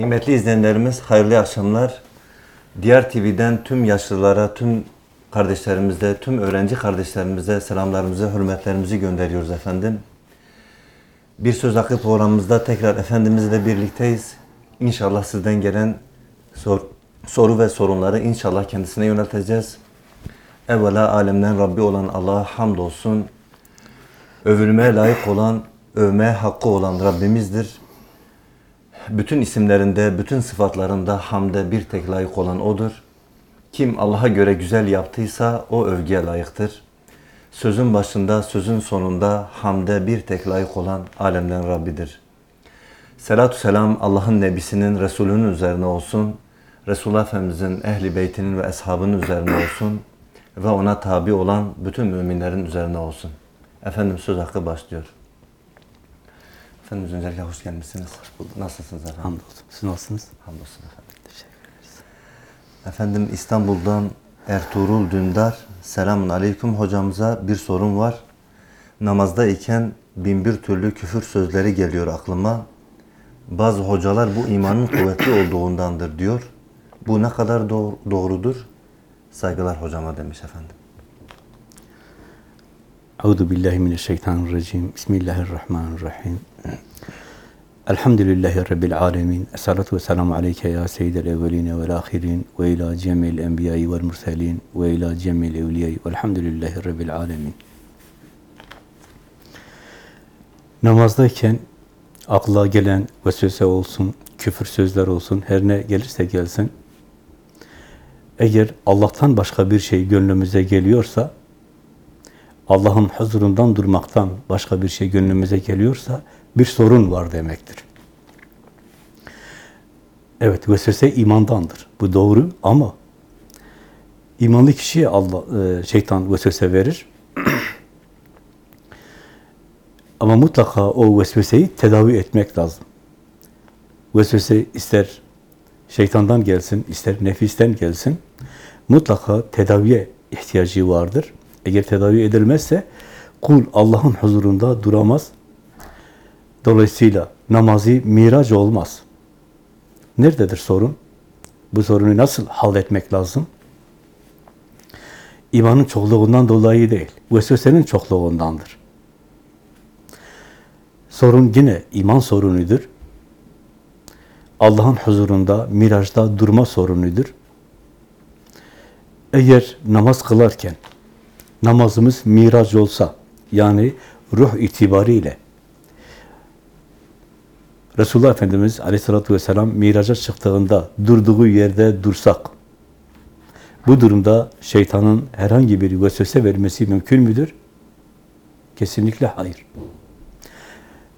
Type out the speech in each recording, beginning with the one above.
Kıymetli izleyenlerimiz hayırlı akşamlar. Diğer TV'den tüm yaşlılara, tüm kardeşlerimize, tüm öğrenci kardeşlerimize selamlarımızı, hürmetlerimizi gönderiyoruz efendim. Bir Söz Hakkı programımızda tekrar Efendimizle birlikteyiz. İnşallah sizden gelen sor- soru ve sorunları inşallah kendisine yönelteceğiz. Evvela alemden Rabbi olan Allah'a hamdolsun. Övülmeye layık olan, övmeye hakkı olan Rabbimizdir. Bütün isimlerinde, bütün sıfatlarında hamde bir tek layık olan O'dur. Kim Allah'a göre güzel yaptıysa o övgüye layıktır. Sözün başında, sözün sonunda hamde bir tek layık olan alemden Rabbidir. Selatü selam Allah'ın Nebisinin, Resulünün üzerine olsun. Resulullah Efendimizin, ehli beytinin ve eshabının üzerine olsun. Ve ona tabi olan bütün müminlerin üzerine olsun. Efendim söz hakkı başlıyor. Efendim öncelikle hoş gelmişsiniz. Nasılsınız efendim? Hamdolsun. Siz nasılsınız? Hamdolsun efendim. Efendim İstanbul'dan Ertuğrul Dündar. Selamun aleyküm hocamıza bir sorun var. Namazda iken bin bir türlü küfür sözleri geliyor aklıma. Bazı hocalar bu imanın kuvvetli olduğundandır diyor. Bu ne kadar doğ- doğrudur? Saygılar hocama demiş efendim. Euzu billahi mineşşeytanirracim. Bismillahirrahmanirrahim. Elhamdülillahi rabbil alamin. Essalatu vesselamu aleyke ya seyyidel evvelin ve'l ahirin ve ila cemil enbiya'i ve'l murselin ve ila cemil evliya'i ve'lhamdülillahi rabbil alamin. Namazdayken akla gelen vesvese olsun, küfür sözler olsun, her ne gelirse gelsin. Eğer Allah'tan başka bir şey gönlümüze geliyorsa, Allah'ın huzurundan durmaktan başka bir şey gönlümüze geliyorsa bir sorun var demektir. Evet, vesvese imandandır. Bu doğru ama imanlı kişiye Allah e, şeytan vesvese verir. ama mutlaka o vesveseyi tedavi etmek lazım. Vesvese ister şeytandan gelsin, ister nefisten gelsin. Mutlaka tedaviye ihtiyacı vardır. Eğer tedavi edilmezse kul Allah'ın huzurunda duramaz. Dolayısıyla namazı miraç olmaz. Nerededir sorun? Bu sorunu nasıl halletmek lazım? İmanın çokluğundan dolayı değil, vesvesenin çokluğundandır. Sorun yine iman sorunudur. Allah'ın huzurunda, mirajda durma sorunudur. Eğer namaz kılarken namazımız miraç olsa, yani ruh itibariyle Resulullah Efendimiz aleyhissalatü vesselam miraca çıktığında durduğu yerde dursak, bu durumda şeytanın herhangi bir vesvese vermesi mümkün müdür? Kesinlikle hayır.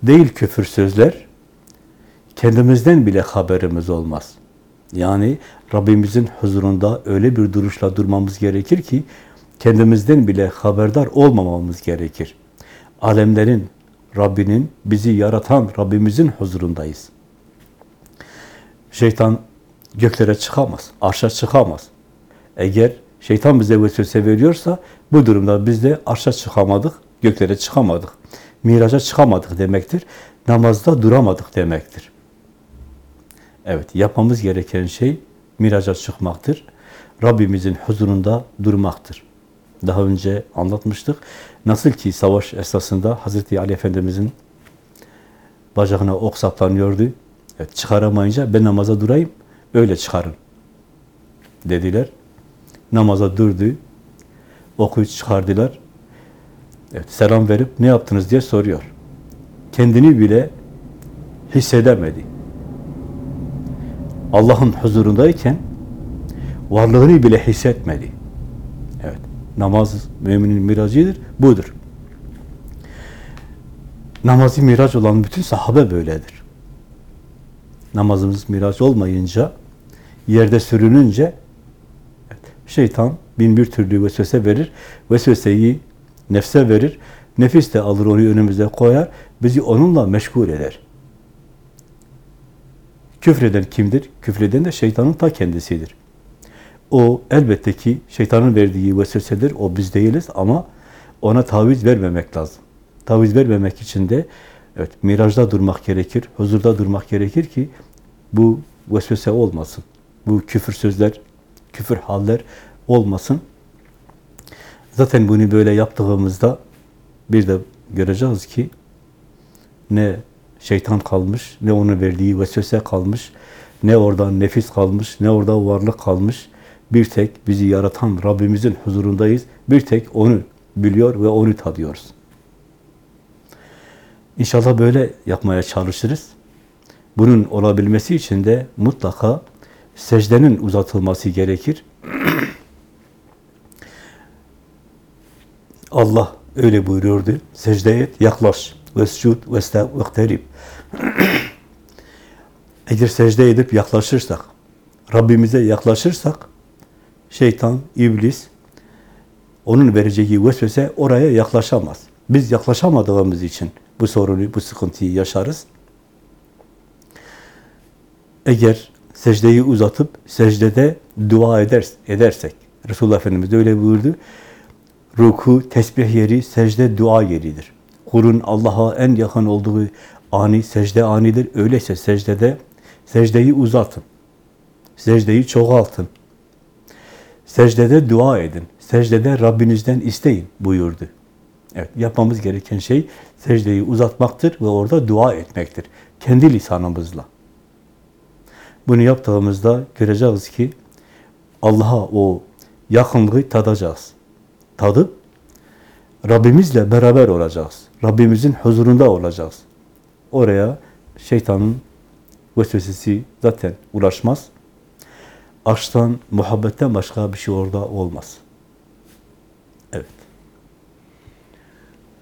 Değil küfür sözler, kendimizden bile haberimiz olmaz. Yani Rabbimizin huzurunda öyle bir duruşla durmamız gerekir ki, kendimizden bile haberdar olmamamız gerekir. Alemlerin Rabbinin, bizi yaratan Rabbimizin huzurundayız. Şeytan göklere çıkamaz, arşa çıkamaz. Eğer şeytan bize vesvese veriyorsa, bu durumda biz de arşa çıkamadık, göklere çıkamadık. Miraca çıkamadık demektir. Namazda duramadık demektir. Evet, yapmamız gereken şey miraca çıkmaktır. Rabbimizin huzurunda durmaktır. Daha önce anlatmıştık. Nasıl ki savaş esnasında Hazreti Ali Efendimizin bacağına ok saplanıyordu. Evet, çıkaramayınca ben namaza durayım, öyle çıkarın dediler. Namaza durdu. Oku çıkardılar. Evet, selam verip ne yaptınız diye soruyor. Kendini bile hissedemedi. Allah'ın huzurundayken varlığını bile hissetmedi. Namaz müminin miracıdır. Budur. Namazı miraç olan bütün sahabe böyledir. Namazımız miraç olmayınca, yerde sürününce şeytan bin bir türlü vesvese verir. Vesveseyi nefse verir. Nefis de alır onu önümüze koyar. Bizi onunla meşgul eder. Küfreden kimdir? Küfreden de şeytanın ta kendisidir. O elbette ki şeytanın verdiği vesvesedir. O biz değiliz ama ona taviz vermemek lazım. Taviz vermemek için de evet mirajda durmak gerekir, huzurda durmak gerekir ki bu vesvese olmasın. Bu küfür sözler, küfür haller olmasın. Zaten bunu böyle yaptığımızda bir de göreceğiz ki ne şeytan kalmış, ne onun verdiği vesvese kalmış, ne oradan nefis kalmış, ne orada varlık kalmış. Bir tek bizi yaratan Rabbimizin huzurundayız. Bir tek onu biliyor ve onu tadıyoruz. İnşallah böyle yapmaya çalışırız. Bunun olabilmesi için de mutlaka secdenin uzatılması gerekir. Allah öyle buyuruyordu. Secde et, yaklaş. Vescud, vekterib. Eğer secde edip yaklaşırsak, Rabbimize yaklaşırsak, şeytan, iblis, onun vereceği vesvese oraya yaklaşamaz. Biz yaklaşamadığımız için bu sorunu, bu sıkıntıyı yaşarız. Eğer secdeyi uzatıp secdede dua eder, edersek, Resulullah Efendimiz de öyle buyurdu, ruku, tesbih yeri, secde dua yeridir. Kulun Allah'a en yakın olduğu ani, secde anidir. Öyleyse secdede, secdeyi uzatın. Secdeyi çoğaltın. Secdede dua edin. Secdede Rabbinizden isteyin buyurdu. Evet, yapmamız gereken şey secdeyi uzatmaktır ve orada dua etmektir. Kendi lisanımızla. Bunu yaptığımızda göreceğiz ki Allah'a o yakınlığı tadacağız. Tadıp Rabbimizle beraber olacağız. Rabbimizin huzurunda olacağız. Oraya şeytanın vesvesesi zaten ulaşmaz. Aşktan, muhabbetten başka bir şey orada olmaz. Evet.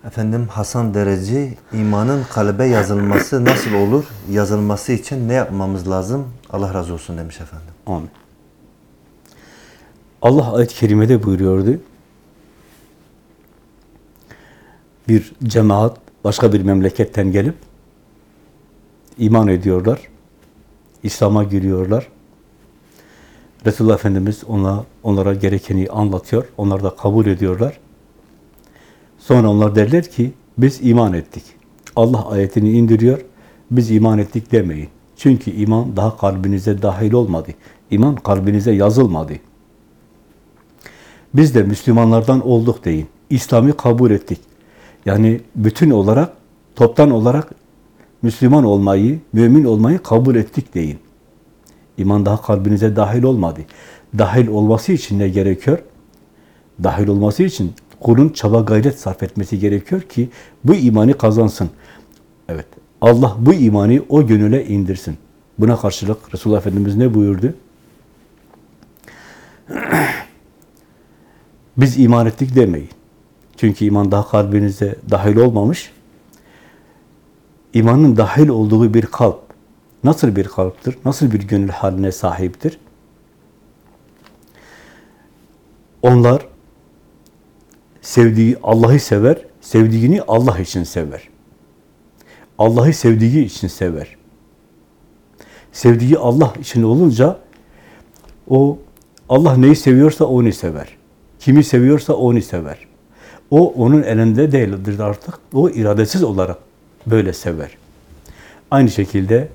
Efendim Hasan Dereci, imanın kalbe yazılması nasıl olur? Yazılması için ne yapmamız lazım? Allah razı olsun demiş efendim. Amin. Allah ayet-i kerimede buyuruyordu. Bir cemaat başka bir memleketten gelip iman ediyorlar. İslam'a giriyorlar. Resulullah Efendimiz ona, onlara gerekeni anlatıyor. Onlar da kabul ediyorlar. Sonra onlar derler ki biz iman ettik. Allah ayetini indiriyor. Biz iman ettik demeyin. Çünkü iman daha kalbinize dahil olmadı. İman kalbinize yazılmadı. Biz de Müslümanlardan olduk deyin. İslam'ı kabul ettik. Yani bütün olarak, toptan olarak Müslüman olmayı, mümin olmayı kabul ettik deyin. İman daha kalbinize dahil olmadı. Dahil olması için ne gerekiyor? Dahil olması için kulun çaba gayret sarf etmesi gerekiyor ki bu imanı kazansın. Evet. Allah bu imanı o gönüle indirsin. Buna karşılık Resulullah Efendimiz ne buyurdu? Biz iman ettik demeyin. Çünkü iman daha kalbinize dahil olmamış. İmanın dahil olduğu bir kalp nasıl bir kalptir? Nasıl bir gönül haline sahiptir? Onlar sevdiği Allah'ı sever, sevdiğini Allah için sever. Allah'ı sevdiği için sever. Sevdiği Allah için olunca o Allah neyi seviyorsa onu sever. Kimi seviyorsa onu sever. O onun elinde değildir artık. O iradesiz olarak böyle sever. Aynı şekilde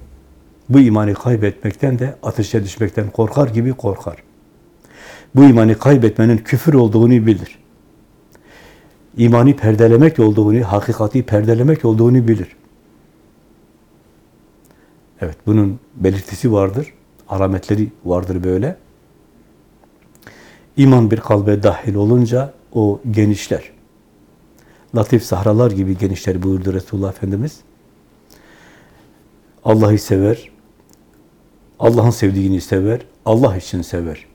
bu imanı kaybetmekten de ateşe düşmekten korkar gibi korkar. Bu imanı kaybetmenin küfür olduğunu bilir. İmanı perdelemek olduğunu, hakikati perdelemek olduğunu bilir. Evet, bunun belirtisi vardır. Alametleri vardır böyle. İman bir kalbe dahil olunca o genişler. Latif sahralar gibi genişler buyurdu Resulullah Efendimiz. Allah'ı sever, Allah'ın sevdiğini sever, Allah için sever.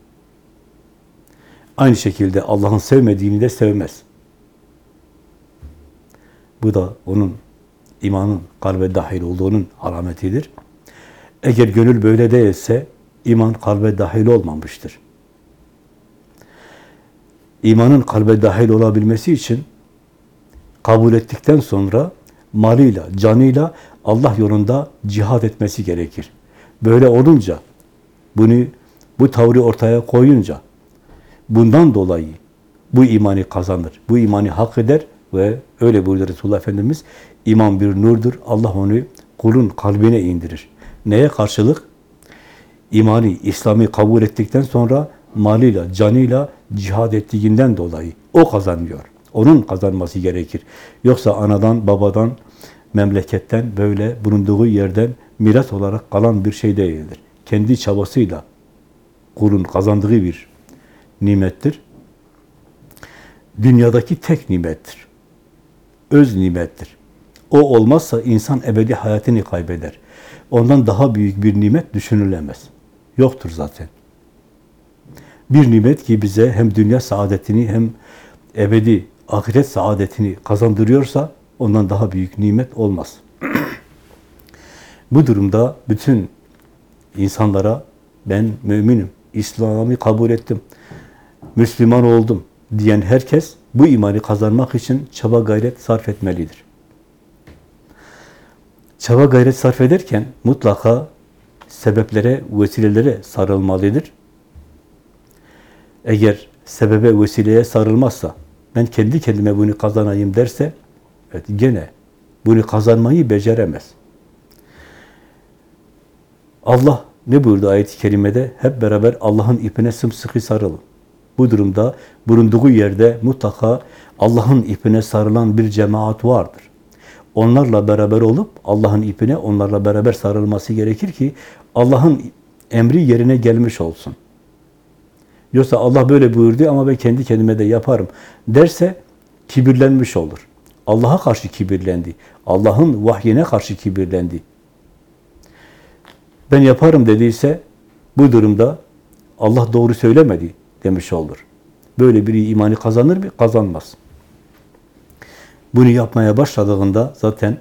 Aynı şekilde Allah'ın sevmediğini de sevmez. Bu da onun imanın kalbe dahil olduğunun alametidir. Eğer gönül böyle değilse iman kalbe dahil olmamıştır. İmanın kalbe dahil olabilmesi için kabul ettikten sonra malıyla, canıyla Allah yolunda cihad etmesi gerekir. Böyle olunca, bunu bu tavrı ortaya koyunca, bundan dolayı bu imanı kazanır, bu imanı hak eder ve öyle buyurdu Resulullah Efendimiz, iman bir nurdur, Allah onu kulun kalbine indirir. Neye karşılık? imani, İslami kabul ettikten sonra malıyla, canıyla cihad ettiğinden dolayı o kazanıyor. Onun kazanması gerekir. Yoksa anadan, babadan, memleketten böyle bulunduğu yerden miras olarak kalan bir şey değildir. Kendi çabasıyla kulun kazandığı bir nimettir. Dünyadaki tek nimettir. Öz nimettir. O olmazsa insan ebedi hayatını kaybeder. Ondan daha büyük bir nimet düşünülemez. Yoktur zaten. Bir nimet ki bize hem dünya saadetini hem ebedi ahiret saadetini kazandırıyorsa ondan daha büyük nimet olmaz. Bu durumda bütün insanlara ben müminim, İslam'ı kabul ettim, Müslüman oldum diyen herkes bu imanı kazanmak için çaba gayret sarf etmelidir. Çaba gayret sarf ederken mutlaka sebeplere, vesilelere sarılmalıdır. Eğer sebebe, vesileye sarılmazsa, ben kendi kendime bunu kazanayım derse, evet gene bunu kazanmayı beceremez. Allah ne buyurdu ayet-i kerimede? Hep beraber Allah'ın ipine sımsıkı sarılın. Bu durumda bulunduğu yerde mutlaka Allah'ın ipine sarılan bir cemaat vardır. Onlarla beraber olup Allah'ın ipine onlarla beraber sarılması gerekir ki Allah'ın emri yerine gelmiş olsun. Yoksa Allah böyle buyurdu ama ben kendi kendime de yaparım derse kibirlenmiş olur. Allah'a karşı kibirlendi. Allah'ın vahyine karşı kibirlendi. Ben yaparım dediyse bu durumda Allah doğru söylemedi demiş olur. Böyle biri imanı kazanır mı? Kazanmaz. Bunu yapmaya başladığında zaten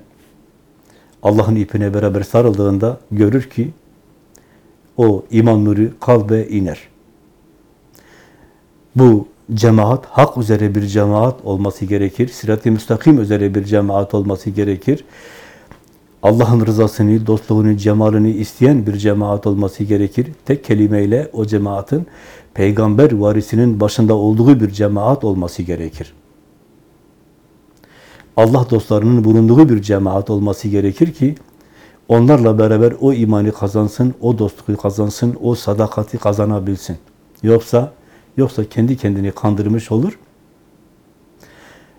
Allah'ın ipine beraber sarıldığında görür ki o iman nuru kalbe iner. Bu cemaat, hak üzere bir cemaat olması gerekir. Sirat-i müstakim üzere bir cemaat olması gerekir. Allah'ın rızasını, dostluğunu, cemalini isteyen bir cemaat olması gerekir. Tek kelimeyle o cemaatin peygamber varisinin başında olduğu bir cemaat olması gerekir. Allah dostlarının bulunduğu bir cemaat olması gerekir ki onlarla beraber o imanı kazansın, o dostluğu kazansın, o sadakati kazanabilsin. Yoksa yoksa kendi kendini kandırmış olur.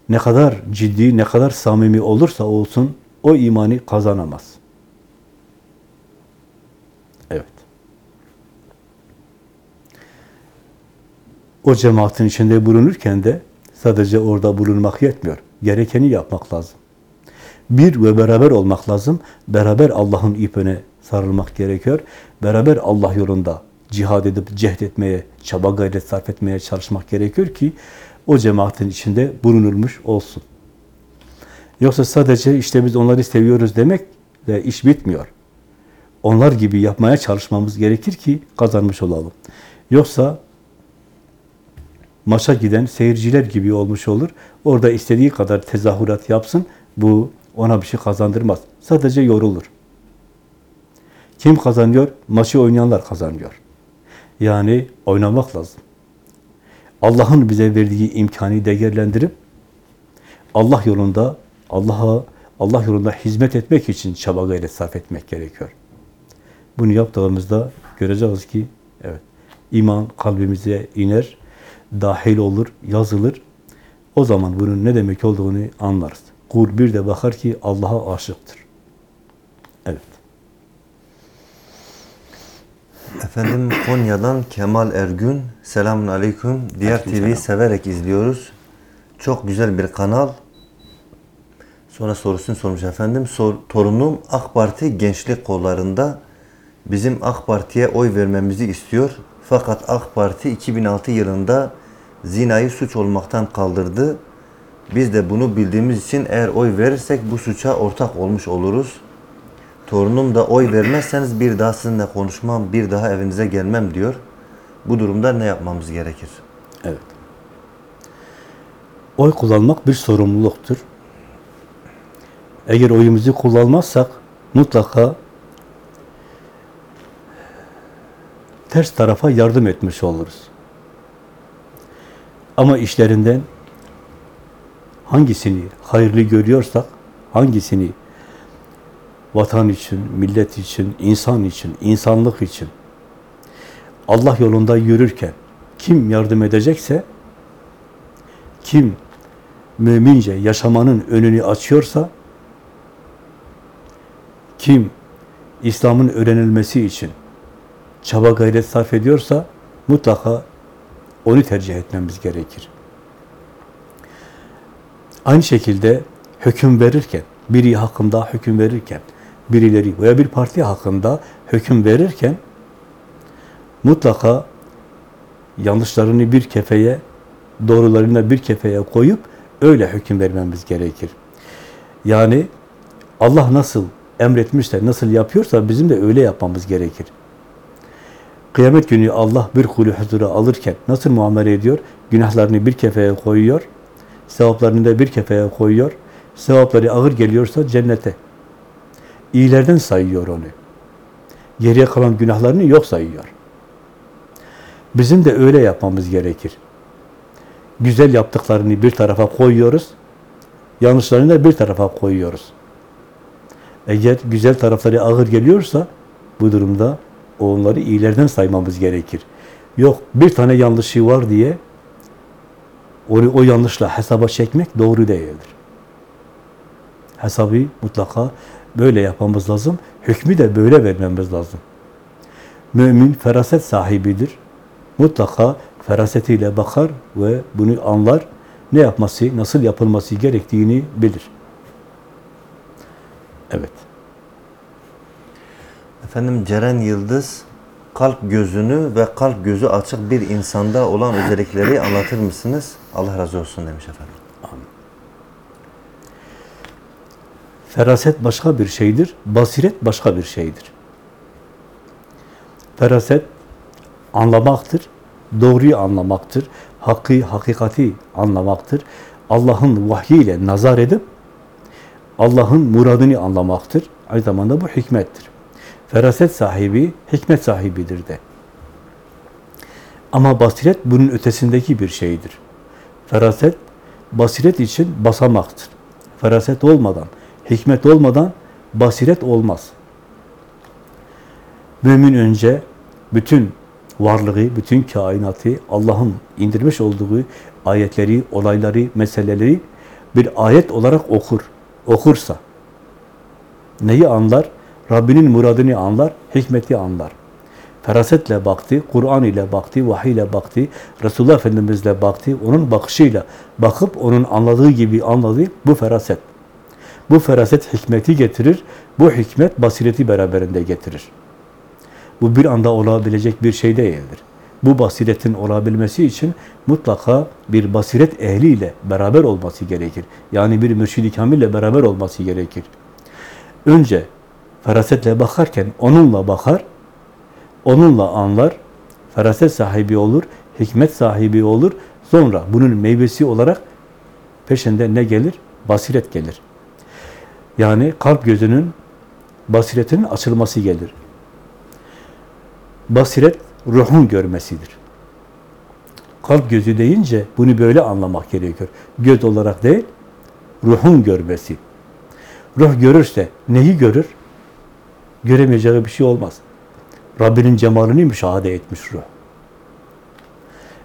Ne kadar ciddi, ne kadar samimi olursa olsun o imanı kazanamaz. Evet. O cemaatin içinde bulunurken de sadece orada bulunmak yetmiyor. Gerekeni yapmak lazım. Bir ve beraber olmak lazım. Beraber Allah'ın ipine sarılmak gerekiyor. Beraber Allah yolunda cihad edip cehd etmeye, çaba gayret sarf etmeye çalışmak gerekiyor ki o cemaatin içinde bulunulmuş olsun. Yoksa sadece işte biz onları seviyoruz demek de iş bitmiyor. Onlar gibi yapmaya çalışmamız gerekir ki kazanmış olalım. Yoksa maça giden seyirciler gibi olmuş olur. Orada istediği kadar tezahürat yapsın. Bu ona bir şey kazandırmaz. Sadece yorulur. Kim kazanıyor? Maçı oynayanlar kazanıyor. Yani oynamak lazım. Allah'ın bize verdiği imkanı değerlendirip Allah yolunda Allah'a Allah yolunda hizmet etmek için çaba gayret sarf etmek gerekiyor. Bunu yaptığımızda göreceğiz ki evet iman kalbimize iner, dahil olur, yazılır. O zaman bunun ne demek olduğunu anlarız. Kul bir de bakar ki Allah'a aşıktır. Evet. Efendim Konya'dan Kemal Ergün. Selamun Aleyküm. Diğer TV'yi severek izliyoruz. Çok güzel bir kanal. Sonra sorusunu sormuş efendim. Sor, torunum AK Parti gençlik kollarında bizim AK Parti'ye oy vermemizi istiyor. Fakat AK Parti 2006 yılında zinayı suç olmaktan kaldırdı. Biz de bunu bildiğimiz için eğer oy verirsek bu suça ortak olmuş oluruz. Torunum da oy vermezseniz bir daha sizinle konuşmam, bir daha evinize gelmem diyor. Bu durumda ne yapmamız gerekir? Evet. Oy kullanmak bir sorumluluktur. Eğer oyumuzu kullanmazsak mutlaka ters tarafa yardım etmiş oluruz. Ama işlerinden hangisini hayırlı görüyorsak, hangisini vatan için, millet için, insan için, insanlık için Allah yolunda yürürken kim yardım edecekse, kim mümince yaşamanın önünü açıyorsa, kim İslam'ın öğrenilmesi için çaba gayret sarf ediyorsa mutlaka onu tercih etmemiz gerekir. Aynı şekilde hüküm verirken, biri hakkında hüküm verirken, birileri veya bir parti hakkında hüküm verirken mutlaka yanlışlarını bir kefeye, doğrularını bir kefeye koyup öyle hüküm vermemiz gerekir. Yani Allah nasıl emretmişse, nasıl yapıyorsa bizim de öyle yapmamız gerekir. Kıyamet günü Allah bir kulü huzura alırken nasıl muamele ediyor? Günahlarını bir kefeye koyuyor, sevaplarını da bir kefeye koyuyor. Sevapları ağır geliyorsa cennete. İyilerden sayıyor onu. Geriye kalan günahlarını yok sayıyor. Bizim de öyle yapmamız gerekir. Güzel yaptıklarını bir tarafa koyuyoruz, yanlışlarını da bir tarafa koyuyoruz. Eğer güzel tarafları ağır geliyorsa bu durumda onları iyilerden saymamız gerekir. Yok bir tane yanlışı var diye onu o yanlışla hesaba çekmek doğru değildir. Hesabı mutlaka böyle yapmamız lazım. Hükmü de böyle vermemiz lazım. Mümin feraset sahibidir. Mutlaka ferasetiyle bakar ve bunu anlar. Ne yapması, nasıl yapılması gerektiğini bilir. Evet. Efendim Ceren Yıldız kalp gözünü ve kalp gözü açık bir insanda olan özellikleri anlatır mısınız? Allah razı olsun demiş efendim. Feraset başka bir şeydir, basiret başka bir şeydir. Feraset anlamaktır, doğruyu anlamaktır, hakkı, hakikati anlamaktır. Allah'ın vahyiyle nazar edip Allah'ın muradını anlamaktır. Aynı zamanda bu hikmettir. Feraset sahibi, hikmet sahibidir de. Ama basiret bunun ötesindeki bir şeydir. Feraset, basiret için basamaktır. Feraset olmadan, hikmet olmadan basiret olmaz. Mümin önce bütün varlığı, bütün kainatı, Allah'ın indirmiş olduğu ayetleri, olayları, meseleleri bir ayet olarak okur. Okursa neyi anlar? Rabbinin muradını anlar, hikmeti anlar. Ferasetle baktı, Kur'an ile baktı, vahiy ile baktı, Resulullah Efendimizle baktı, onun bakışıyla bakıp onun anladığı gibi anladı, bu feraset. Bu feraset hikmeti getirir, bu hikmet basireti beraberinde getirir. Bu bir anda olabilecek bir şey değildir. Bu basiretin olabilmesi için mutlaka bir basiret ehliyle beraber olması gerekir. Yani bir mürşid-i kamille beraber olması gerekir. Önce ferasetle bakarken onunla bakar, onunla anlar, feraset sahibi olur, hikmet sahibi olur. Sonra bunun meyvesi olarak peşinde ne gelir? Basiret gelir. Yani kalp gözünün basiretinin açılması gelir. Basiret ruhun görmesidir. Kalp gözü deyince bunu böyle anlamak gerekiyor. Göz olarak değil, ruhun görmesi. Ruh görürse neyi görür? Göremeyeceği bir şey olmaz. Rabbinin cemalini müşahede etmiş ruh.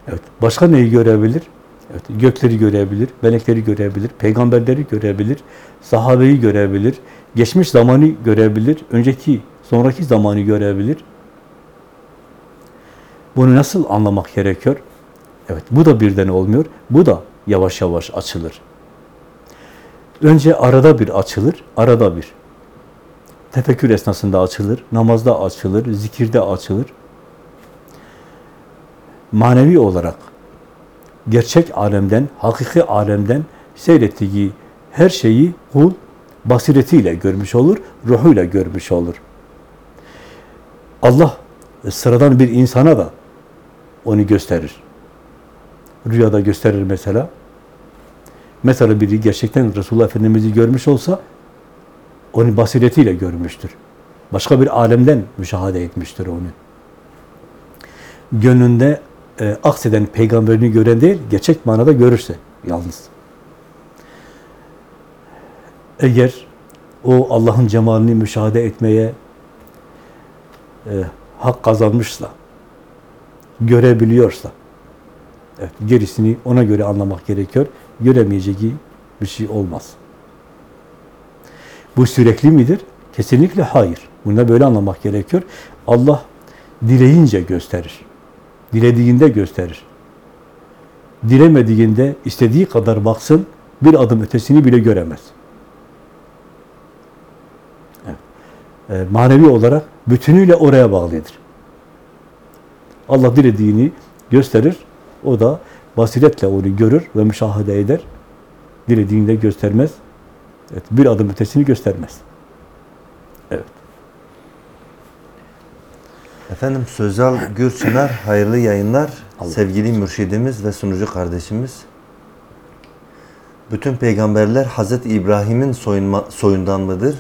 Evet, başka neyi görebilir? Evet, gökleri görebilir, melekleri görebilir, peygamberleri görebilir, sahabeyi görebilir, geçmiş zamanı görebilir, önceki, sonraki zamanı görebilir. Bunu nasıl anlamak gerekiyor? Evet, bu da birden olmuyor. Bu da yavaş yavaş açılır. Önce arada bir açılır, arada bir. Tefekkür esnasında açılır, namazda açılır, zikirde açılır. Manevi olarak gerçek alemden, hakiki alemden seyrettiği her şeyi kul basiretiyle görmüş olur, ruhuyla görmüş olur. Allah sıradan bir insana da onu gösterir. Rüyada gösterir mesela. Mesela biri gerçekten Resulullah Efendimiz'i görmüş olsa onu basiretiyle görmüştür. Başka bir alemden müşahede etmiştir onu. Gönlünde e, akseden peygamberini gören değil, gerçek manada görürse yalnız. Eğer o Allah'ın cemalini müşahede etmeye e, hak kazanmışsa, görebiliyorsa, evet, gerisini ona göre anlamak gerekiyor. Göremeyeceği bir şey olmaz. Bu sürekli midir? Kesinlikle hayır. Bunu da böyle anlamak gerekiyor. Allah dileyince gösterir. Dilediğinde gösterir. Dilemediğinde istediği kadar baksın, bir adım ötesini bile göremez. Evet. Ee, manevi olarak bütünüyle oraya bağlıdır. Allah dilediğini gösterir, o da basiretle onu görür ve müşahede eder. Dilediğini de göstermez. Evet, bir adım ötesini göstermez. Evet. Efendim Sözel Gürçınar hayırlı yayınlar. Sevgili mürşidimiz ve sunucu kardeşimiz. Bütün peygamberler Hazreti İbrahim'in soyundan mıdır?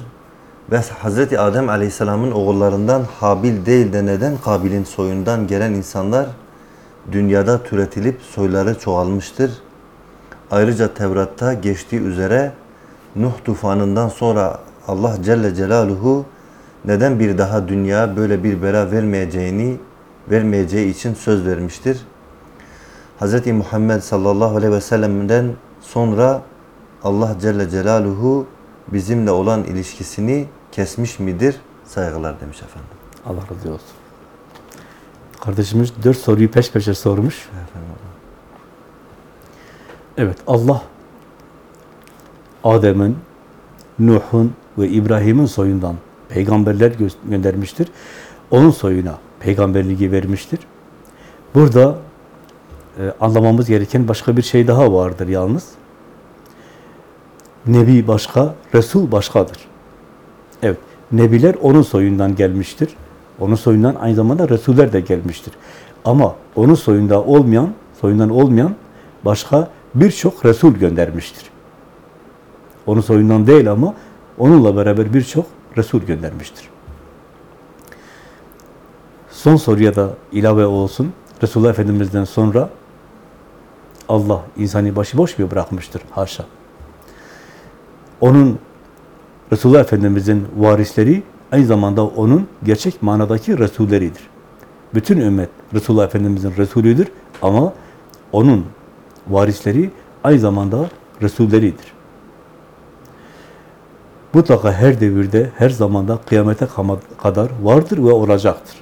Ve Hazreti Adem Aleyhisselam'ın oğullarından Habil değil de neden Kabil'in soyundan gelen insanlar dünyada türetilip soyları çoğalmıştır? Ayrıca Tevrat'ta geçtiği üzere Nuh tufanından sonra Allah Celle Celaluhu neden bir daha dünya böyle bir bela vermeyeceğini vermeyeceği için söz vermiştir. Hz. Muhammed sallallahu aleyhi ve sellem'den sonra Allah Celle Celaluhu bizimle olan ilişkisini kesmiş midir? Saygılar demiş efendim. Allah razı olsun. Kardeşimiz dört soruyu peş peşe sormuş. Efendim. Evet, Allah Adem'in, Nuh'un ve İbrahim'in soyundan peygamberler gö- göndermiştir. Onun soyuna peygamberliği vermiştir. Burada e, anlamamız gereken başka bir şey daha vardır yalnız. Nebi başka, Resul başkadır. Evet, Nebiler onun soyundan gelmiştir. Onun soyundan aynı zamanda Resuller de gelmiştir. Ama onun soyunda olmayan, soyundan olmayan başka birçok Resul göndermiştir. Onun soyundan değil ama onunla beraber birçok Resul göndermiştir. Son soruya da ilave olsun. Resulullah Efendimiz'den sonra Allah insanı başıboş mu bırakmıştır? Haşa. Onun Resulullah Efendimiz'in varisleri aynı zamanda onun gerçek manadaki Resulleridir. Bütün ümmet Resulullah Efendimiz'in Resulüdür ama onun varisleri aynı zamanda Resulleridir. Mutlaka her devirde, her zamanda kıyamete kadar vardır ve olacaktır.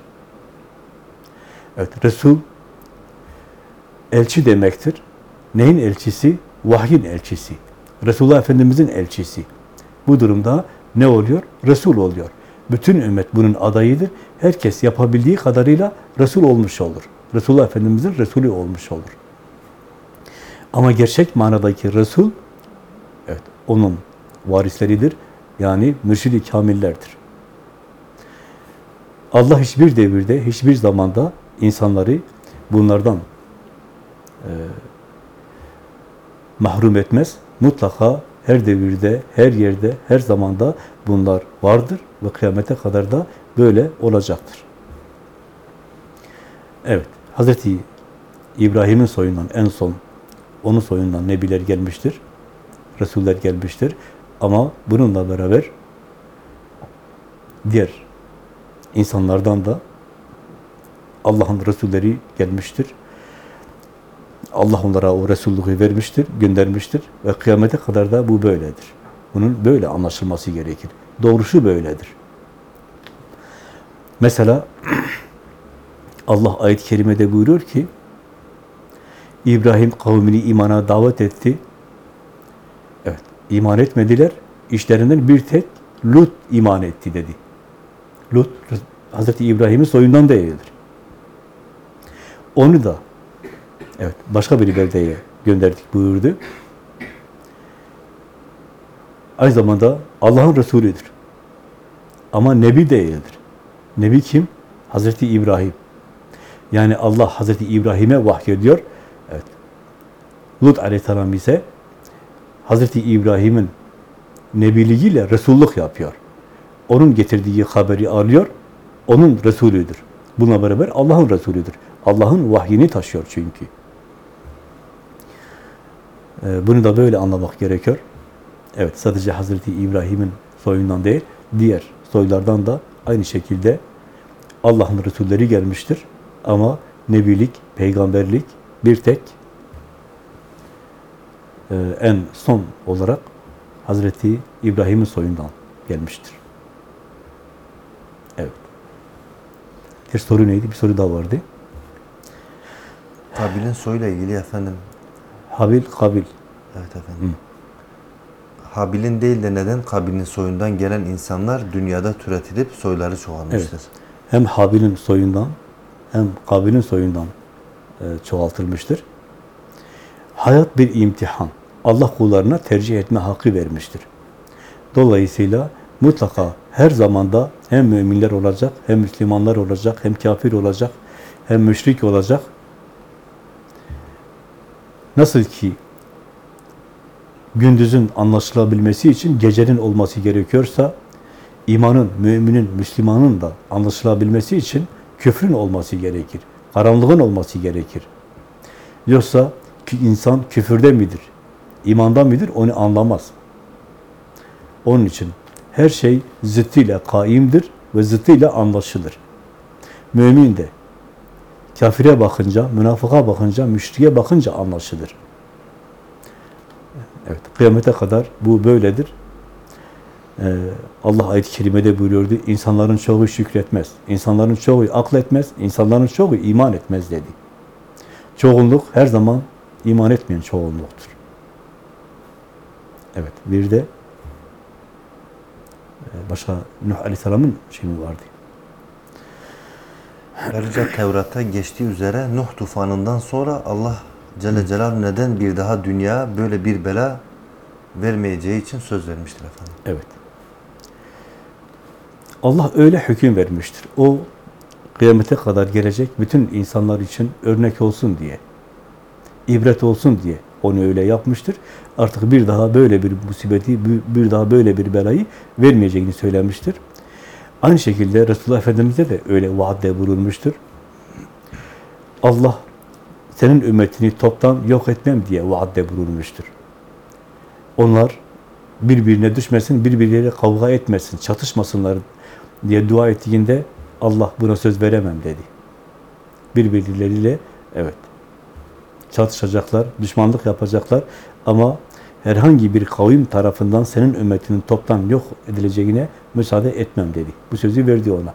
Evet, Resul elçi demektir. Neyin elçisi? Vahyin elçisi. Resulullah Efendimiz'in elçisi. Bu durumda ne oluyor? Resul oluyor. Bütün ümmet bunun adayıdır. Herkes yapabildiği kadarıyla Resul olmuş olur. Resulullah Efendimiz'in Resulü olmuş olur. Ama gerçek manadaki Resul, evet, onun varisleridir. Yani mürşid-i kamillerdir. Allah hiçbir devirde, hiçbir zamanda insanları bunlardan e, mahrum etmez. Mutlaka her devirde, her yerde, her zamanda bunlar vardır ve kıyamete kadar da böyle olacaktır. Evet, Hazreti İbrahim'in soyundan en son onun soyundan nebiler gelmiştir. Resuller gelmiştir. Ama bununla beraber diğer insanlardan da Allah'ın Resulleri gelmiştir. Allah onlara o Resulluğu vermiştir, göndermiştir ve kıyamete kadar da bu böyledir. Bunun böyle anlaşılması gerekir. Doğrusu böyledir. Mesela Allah ayet-i kerimede buyuruyor ki İbrahim kavmini imana davet etti. Evet, iman etmediler. İşlerinden bir tek Lut iman etti dedi. Lut, Hazreti İbrahim'in soyundan değildir. Onu da evet başka bir beldeye gönderdik buyurdu. Aynı zamanda Allah'ın Resulüdür. Ama Nebi değildir. Nebi kim? Hazreti İbrahim. Yani Allah Hazreti İbrahim'e vahyediyor. Evet. Lut aleyhisselam ise Hazreti İbrahim'in nebiliğiyle Resulluk yapıyor. Onun getirdiği haberi alıyor, onun Resulüdür. Bununla beraber Allah'ın Resulüdür. Allah'ın vahyini taşıyor çünkü. Ee, Bunu da böyle anlamak gerekiyor. Evet, sadece Hazreti İbrahim'in soyundan değil, diğer soylardan da aynı şekilde Allah'ın Resulleri gelmiştir. Ama nebilik, peygamberlik bir tek e, en son olarak Hazreti İbrahim'in soyundan gelmiştir. Evet. Bir soru neydi? Bir soru daha vardı. Kabil'in soyuyla ilgili efendim. Habil, Kabil. Evet efendim. Habil'in değil de neden Kabil'in soyundan gelen insanlar dünyada türetilip soyları çoğalmıştır. Hem Habil'in soyundan hem Kabil'in soyundan e, çoğaltılmıştır. Hayat bir imtihan. Allah kullarına tercih etme hakkı vermiştir. Dolayısıyla mutlaka her zamanda hem müminler olacak, hem Müslümanlar olacak, hem kafir olacak, hem müşrik olacak. Nasıl ki gündüzün anlaşılabilmesi için gecenin olması gerekiyorsa, imanın, müminin, Müslümanın da anlaşılabilmesi için küfrün olması gerekir. Karanlığın olması gerekir. Yoksa insan küfürde midir, imanda midir onu anlamaz. Onun için her şey zıttıyla kaimdir ve zıttıyla anlaşılır. Mümin de kafire bakınca, münafıka bakınca, müşriye bakınca anlaşılır. Evet, kıyamete kadar bu böyledir. Ee, Allah ayet-i kerimede buyuruyordu, insanların çoğu şükretmez, insanların çoğu akletmez, insanların çoğu iman etmez dedi. Çoğunluk her zaman iman etmeyen çoğunluktur. Evet, bir de e, başka Nuh Aleyhisselam'ın şey mi vardı? Ayrıca Tevrat'ta geçtiği üzere Nuh tufanından sonra Allah Celle Celaluhu neden bir daha dünya böyle bir bela vermeyeceği için söz vermiştir efendim. Evet. Allah öyle hüküm vermiştir. O kıyamete kadar gelecek bütün insanlar için örnek olsun diye, ibret olsun diye onu öyle yapmıştır. Artık bir daha böyle bir musibeti, bir daha böyle bir belayı vermeyeceğini söylemiştir. Aynı şekilde Resulullah Efendimiz'e de öyle vaatte bulunmuştur. Allah senin ümmetini toptan yok etmem diye vaatte bulunmuştur. Onlar birbirine düşmesin, birbirleriyle kavga etmesin, çatışmasınlar diye dua ettiğinde Allah buna söz veremem dedi. Birbirleriyle evet çatışacaklar, düşmanlık yapacaklar ama herhangi bir kavim tarafından senin ümmetinin toptan yok edileceğine müsaade etmem dedi. Bu sözü verdi ona.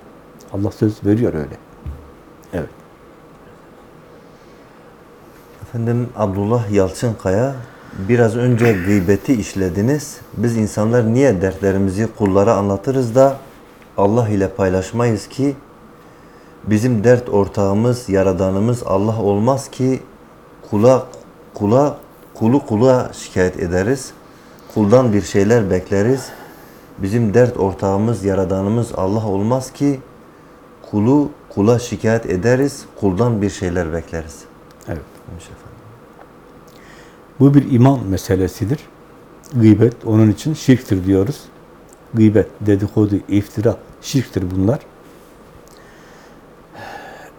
Allah söz veriyor öyle. Evet. Efendim Abdullah Yalçınkaya biraz önce gıybeti işlediniz. Biz insanlar niye dertlerimizi kullara anlatırız da Allah ile paylaşmayız ki bizim dert ortağımız, yaradanımız Allah olmaz ki kula kula kulu kula şikayet ederiz. Kuldan bir şeyler bekleriz. Bizim dert ortağımız, yaradanımız Allah olmaz ki kulu kula şikayet ederiz. Kuldan bir şeyler bekleriz. Evet. Bu bir iman meselesidir. Gıybet onun için şirktir diyoruz. Gıybet, dedikodu, iftira, şirktir bunlar.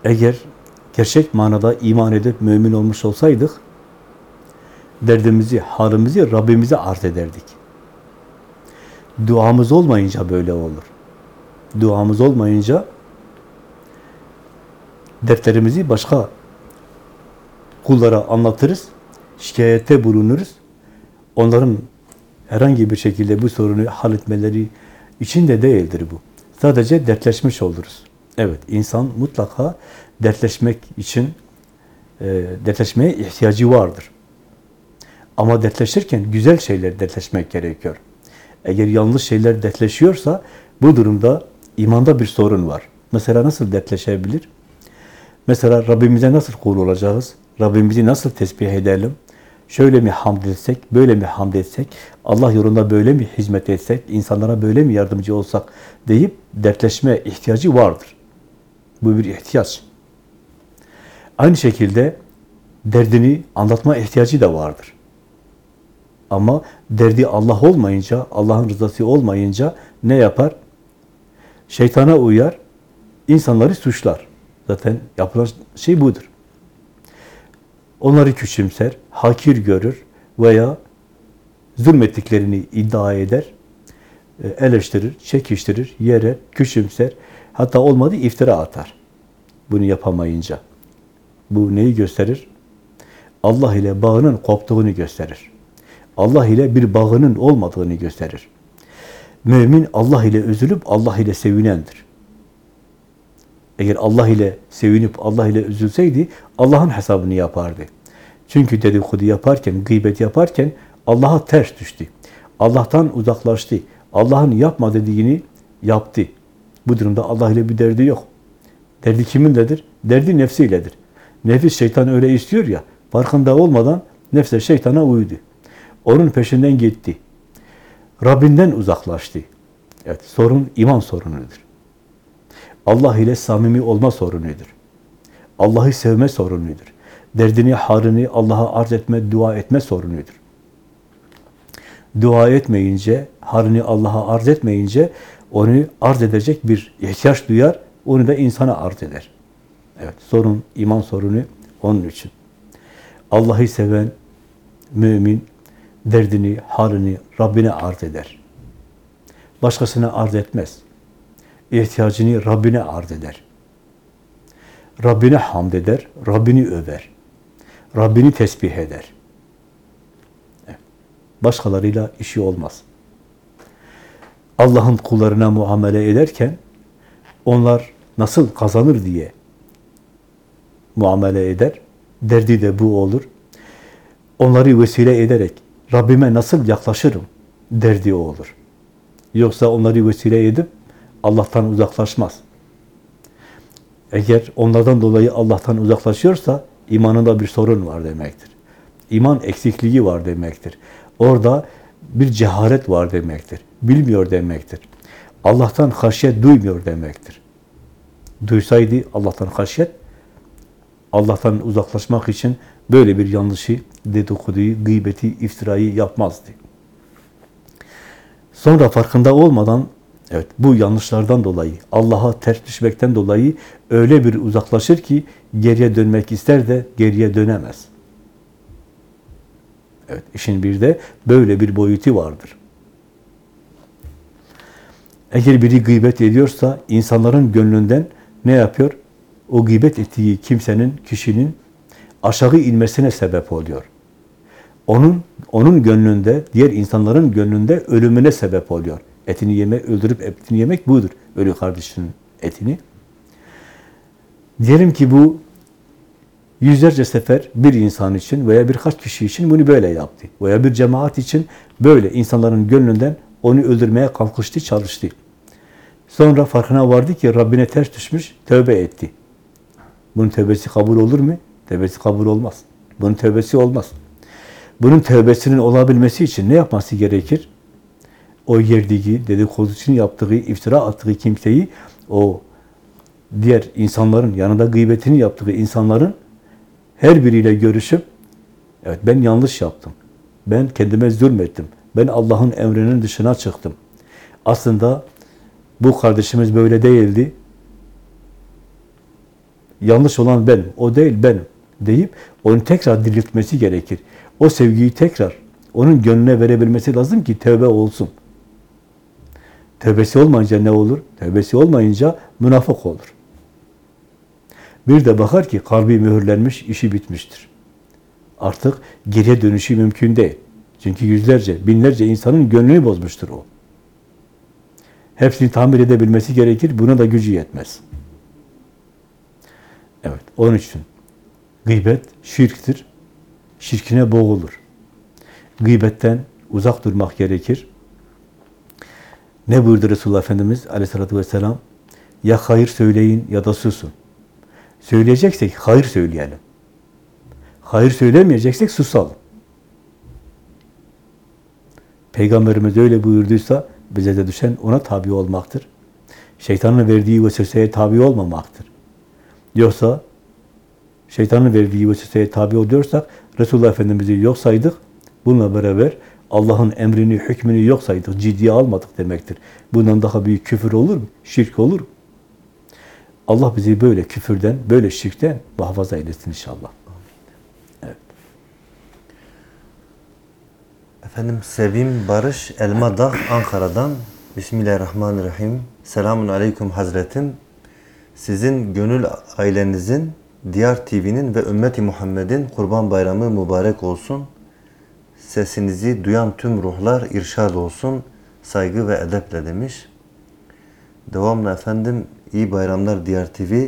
Eğer gerçek manada iman edip mümin olmuş olsaydık, derdimizi, halimizi Rabbimize arz ederdik. Duamız olmayınca böyle olur. Duamız olmayınca dertlerimizi başka kullara anlatırız, şikayette bulunuruz. Onların herhangi bir şekilde bu sorunu halletmeleri için de değildir bu. Sadece dertleşmiş oluruz. Evet, insan mutlaka dertleşmek için e, dertleşmeye ihtiyacı vardır. Ama dertleşirken güzel şeyler dertleşmek gerekiyor. Eğer yanlış şeyler dertleşiyorsa bu durumda imanda bir sorun var. Mesela nasıl dertleşebilir? Mesela Rabbimize nasıl kul olacağız? Rabbimizi nasıl tesbih edelim? Şöyle mi hamd etsek, böyle mi hamd etsek, Allah yolunda böyle mi hizmet etsek, insanlara böyle mi yardımcı olsak deyip dertleşme ihtiyacı vardır. Bu bir ihtiyaç. Aynı şekilde derdini anlatma ihtiyacı da vardır. Ama derdi Allah olmayınca, Allah'ın rızası olmayınca ne yapar? Şeytana uyar, insanları suçlar. Zaten yapılan şey budur. Onları küçümser, hakir görür veya zulmettiklerini iddia eder, e, eleştirir, çekiştirir, yere, küçümser, hatta olmadı iftira atar. Bunu yapamayınca. Bu neyi gösterir? Allah ile bağının koptuğunu gösterir. Allah ile bir bağının olmadığını gösterir. Mümin Allah ile üzülüp Allah ile sevinendir. Eğer Allah ile sevinip Allah ile üzülseydi Allah'ın hesabını yapardı. Çünkü dedikodu yaparken, gıybet yaparken Allah'a ters düştü. Allah'tan uzaklaştı. Allah'ın yapma dediğini yaptı. Bu durumda Allah ile bir derdi yok. Derdi kiminledir? Derdi nefsiyledir. Nefis şeytan öyle istiyor ya, farkında olmadan nefse şeytana uydu. Onun peşinden gitti. Rabbinden uzaklaştı. Evet, sorun iman sorunudur. Allah ile samimi olma sorunudur. Allah'ı sevme sorunudur. Derdini, halini Allah'a arz etme, dua etme sorunudur. Dua etmeyince, halini Allah'a arz etmeyince onu arz edecek bir ihtiyaç duyar, onu da insana arz eder. Evet, sorun, iman sorunu onun için. Allah'ı seven mümin derdini, halini Rabbine arz eder. Başkasına arz etmez. İhtiyacını Rabbine arz eder. Rabbine hamd eder, Rabbini över. Rabbini tesbih eder. Başkalarıyla işi olmaz. Allah'ın kullarına muamele ederken onlar nasıl kazanır diye muamele eder. Derdi de bu olur. Onları vesile ederek Rabbime nasıl yaklaşırım derdi o olur. Yoksa onları vesile edip Allah'tan uzaklaşmaz. Eğer onlardan dolayı Allah'tan uzaklaşıyorsa imanında bir sorun var demektir. İman eksikliği var demektir. Orada bir cehalet var demektir. Bilmiyor demektir. Allah'tan haşyet duymuyor demektir. Duysaydı Allah'tan haşyet, Allah'tan uzaklaşmak için böyle bir yanlışı, dedikoduyu, gıybeti, iftirayı yapmazdı. Sonra farkında olmadan evet bu yanlışlardan dolayı, Allah'a ters düşmekten dolayı öyle bir uzaklaşır ki geriye dönmek ister de geriye dönemez. Evet, işin bir de böyle bir boyutu vardır. Eğer biri gıybet ediyorsa insanların gönlünden ne yapıyor? O gıybet ettiği kimsenin, kişinin aşağı inmesine sebep oluyor. Onun onun gönlünde, diğer insanların gönlünde ölümüne sebep oluyor. Etini yeme, öldürüp etini yemek budur. Ölü kardeşinin etini. Diyelim ki bu yüzlerce sefer bir insan için veya birkaç kişi için bunu böyle yaptı. Veya bir cemaat için böyle insanların gönlünden onu öldürmeye kalkıştı, çalıştı. Sonra farkına vardı ki Rabbine ters düşmüş, tövbe etti. Bunun tövbesi kabul olur mu? Tövbesi kabul olmaz. Bunun tövbesi olmaz. Bunun tövbesinin olabilmesi için ne yapması gerekir? O yerdiği, dedikodusunu yaptığı, iftira attığı kimseyi o diğer insanların, yanında gıybetini yaptığı insanların her biriyle görüşüp evet ben yanlış yaptım. Ben kendime zulmettim. Ben Allah'ın emrinin dışına çıktım. Aslında bu kardeşimiz böyle değildi. Yanlış olan benim, o değil benim deyip onu tekrar diriltmesi gerekir. O sevgiyi tekrar onun gönlüne verebilmesi lazım ki tövbe olsun. Tövbesi olmayınca ne olur? Tövbesi olmayınca münafık olur. Bir de bakar ki kalbi mühürlenmiş, işi bitmiştir. Artık geriye dönüşü mümkün değil. Çünkü yüzlerce, binlerce insanın gönlünü bozmuştur o. Hepsini tamir edebilmesi gerekir, buna da gücü yetmez. Evet, onun için gıybet şirktir. Şirkine boğulur. Gıybetten uzak durmak gerekir. Ne buyurdu Resulullah Efendimiz aleyhissalatü vesselam? Ya hayır söyleyin ya da susun. Söyleyeceksek hayır söyleyelim. Hayır söylemeyeceksek susalım. Peygamberimiz öyle buyurduysa bize de düşen ona tabi olmaktır. Şeytanın verdiği vesveseye tabi olmamaktır. Yoksa şeytanın verdiği vesveseye tabi oluyorsak Resulullah Efendimiz'i yok saydık. Bununla beraber Allah'ın emrini, hükmünü yok saydık, ciddiye almadık demektir. Bundan daha büyük küfür olur mu? Şirk olur mu? Allah bizi böyle küfürden, böyle şirkten muhafaza eylesin inşallah. Efendim Sevim Barış Elmadağ Ankara'dan Bismillahirrahmanirrahim. Selamun Aleyküm Hazretim. Sizin gönül ailenizin Diyar TV'nin ve Ümmeti Muhammed'in Kurban Bayramı mübarek olsun. Sesinizi duyan tüm ruhlar irşad olsun. Saygı ve edeple demiş. Devamlı efendim iyi bayramlar Diyar TV.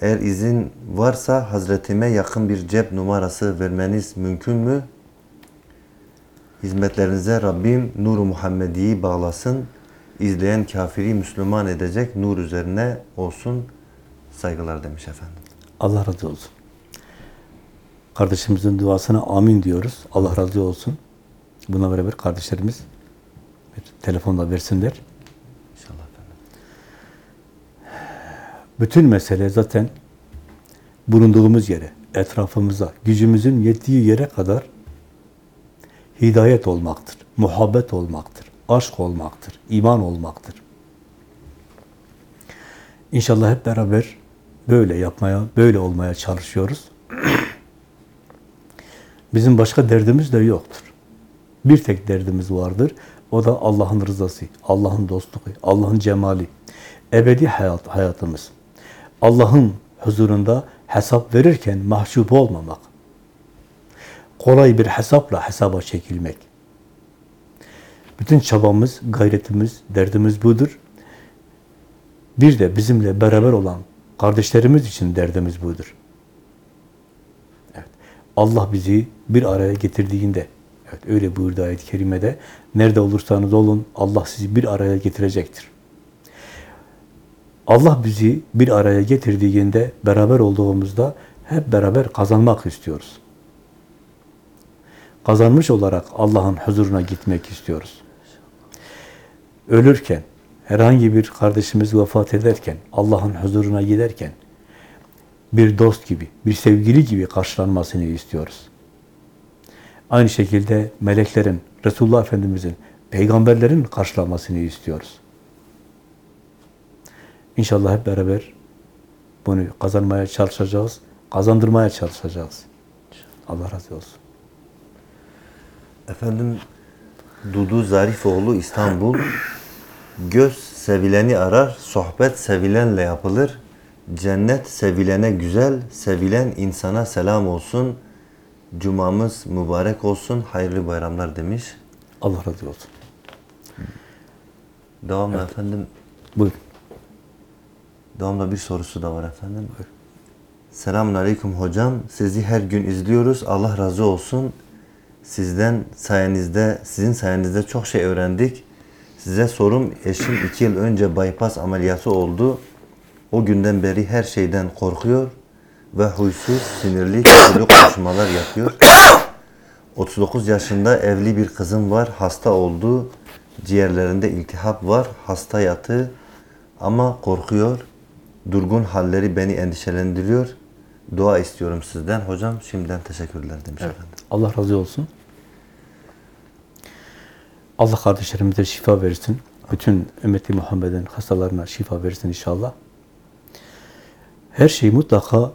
Eğer izin varsa Hazretime yakın bir cep numarası vermeniz mümkün mü? Hizmetlerinize Rabbim nuru Muhammedi'yi bağlasın. İzleyen kafiri Müslüman edecek nur üzerine olsun. Saygılar demiş efendim. Allah razı olsun. Kardeşimizin duasına amin diyoruz. Allah razı olsun. Buna beraber kardeşlerimiz telefonla versinler. İnşallah efendim. Bütün mesele zaten bulunduğumuz yere, etrafımıza, gücümüzün yettiği yere kadar hidayet olmaktır, muhabbet olmaktır, aşk olmaktır, iman olmaktır. İnşallah hep beraber böyle yapmaya, böyle olmaya çalışıyoruz. Bizim başka derdimiz de yoktur. Bir tek derdimiz vardır. O da Allah'ın rızası, Allah'ın dostluğu, Allah'ın cemali, ebedi hayat, hayatımız. Allah'ın huzurunda hesap verirken mahcup olmamak. Kolay bir hesapla hesaba çekilmek. Bütün çabamız, gayretimiz, derdimiz budur. Bir de bizimle beraber olan kardeşlerimiz için derdimiz budur. Evet. Allah bizi bir araya getirdiğinde, evet öyle buyurdu ayet-i kerimede, nerede olursanız olun Allah sizi bir araya getirecektir. Allah bizi bir araya getirdiğinde, beraber olduğumuzda hep beraber kazanmak istiyoruz. Kazanmış olarak Allah'ın huzuruna gitmek istiyoruz. Ölürken, herhangi bir kardeşimiz vefat ederken, Allah'ın huzuruna giderken, bir dost gibi, bir sevgili gibi karşılanmasını istiyoruz. Aynı şekilde meleklerin, Resulullah Efendimiz'in, peygamberlerin karşılamasını istiyoruz. İnşallah hep beraber bunu kazanmaya çalışacağız, kazandırmaya çalışacağız. Allah razı olsun. Efendim Dudu Zarifoğlu İstanbul Göz sevileni arar, sohbet sevilenle yapılır. Cennet sevilene güzel, sevilen insana selam olsun. Cumamız mübarek olsun, hayırlı bayramlar demiş. Allah razı olsun. Devamlı efendim, Buyurun. devamlı bir sorusu da var efendim. Selamun Aleyküm hocam. Sizi her gün izliyoruz. Allah razı olsun. Sizden sayenizde, sizin sayenizde çok şey öğrendik. Size sorum, eşim iki yıl önce bypass ameliyatı oldu. O günden beri her şeyden korkuyor ve huysuz, sinirli, kötülü konuşmalar yapıyor. 39 yaşında evli bir kızım var, hasta oldu. Ciğerlerinde iltihap var, hasta yatı ama korkuyor. Durgun halleri beni endişelendiriyor. Dua istiyorum sizden. Hocam şimdiden teşekkürler demiş efendim. Allah razı olsun. Allah kardeşlerimize şifa versin. Bütün ümmeti Muhammed'in hastalarına şifa versin inşallah. Her şey mutlaka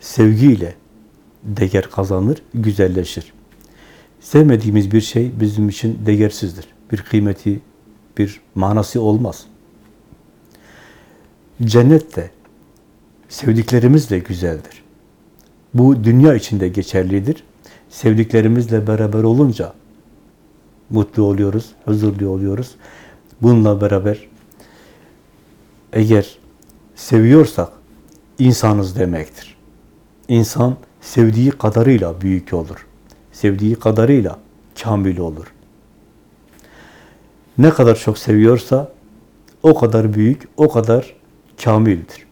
sevgiyle değer kazanır, güzelleşir. Sevmediğimiz bir şey bizim için değersizdir. Bir kıymeti, bir manası olmaz. Cennet de sevdiklerimizle güzeldir. Bu dünya içinde geçerlidir. Sevdiklerimizle beraber olunca mutlu oluyoruz, huzurlu oluyoruz. Bununla beraber eğer seviyorsak insanız demektir. İnsan sevdiği kadarıyla büyük olur. Sevdiği kadarıyla kamil olur. Ne kadar çok seviyorsa o kadar büyük, o kadar kamildir.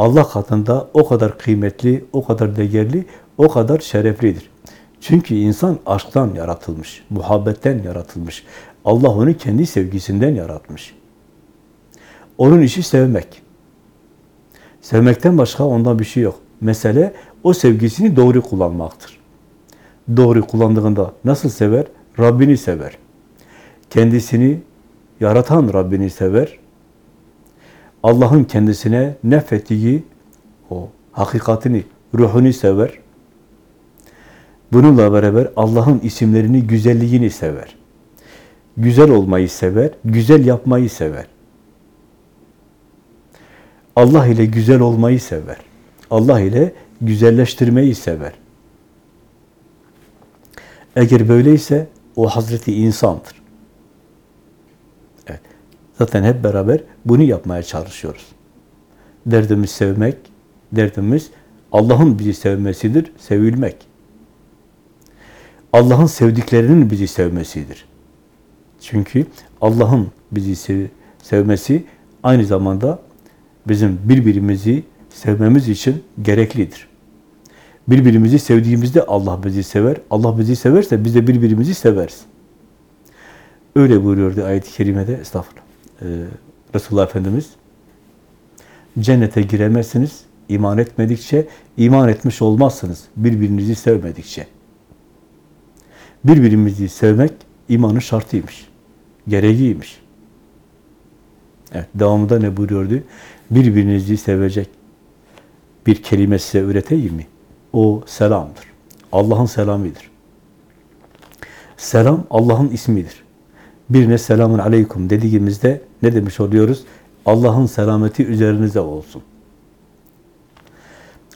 Allah katında o kadar kıymetli, o kadar değerli, o kadar şereflidir. Çünkü insan aşktan yaratılmış, muhabbetten yaratılmış. Allah onu kendi sevgisinden yaratmış. Onun işi sevmek. Sevmekten başka ondan bir şey yok. Mesele o sevgisini doğru kullanmaktır. Doğru kullandığında nasıl sever? Rabbini sever. Kendisini yaratan Rabbini sever. Allah'ın kendisine nefettiği o hakikatini, ruhunu sever. Bununla beraber Allah'ın isimlerini, güzelliğini sever. Güzel olmayı sever, güzel yapmayı sever. Allah ile güzel olmayı sever. Allah ile güzelleştirmeyi sever. Eğer böyleyse o Hazreti insandır. Zaten hep beraber bunu yapmaya çalışıyoruz. Derdimiz sevmek, derdimiz Allah'ın bizi sevmesidir, sevilmek. Allah'ın sevdiklerinin bizi sevmesidir. Çünkü Allah'ın bizi sev- sevmesi aynı zamanda bizim birbirimizi sevmemiz için gereklidir. Birbirimizi sevdiğimizde Allah bizi sever. Allah bizi severse biz de birbirimizi severiz. Öyle buyuruyordu ayet-i kerimede. Estağfurullah. Ee, Resulullah Efendimiz cennete giremezsiniz iman etmedikçe, iman etmiş olmazsınız birbirinizi sevmedikçe. Birbirimizi sevmek imanın şartıymış. Gereğiymiş. Evet, devamında ne buyuruyordu? Birbirinizi sevecek bir kelime size öğreteyim mi? O selamdır. Allah'ın selamıdır. Selam Allah'ın ismidir. Birine selamun aleyküm dediğimizde ne demiş oluyoruz? Allah'ın selameti üzerinize olsun.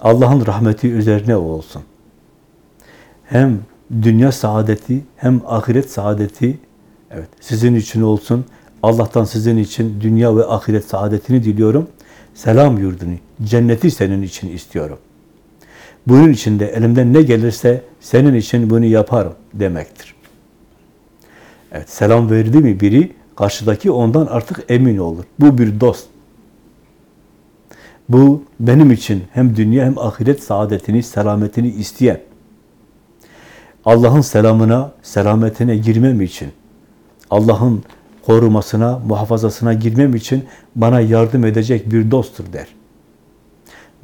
Allah'ın rahmeti üzerine olsun. Hem dünya saadeti hem ahiret saadeti evet sizin için olsun. Allah'tan sizin için dünya ve ahiret saadetini diliyorum. Selam yurdunu, cenneti senin için istiyorum. Bunun için de elimden ne gelirse senin için bunu yaparım demektir. Evet, selam verdi mi biri, karşıdaki ondan artık emin olur. Bu bir dost. Bu benim için hem dünya hem ahiret saadetini, selametini isteyen, Allah'ın selamına, selametine girmem için, Allah'ın korumasına, muhafazasına girmem için bana yardım edecek bir dosttur der.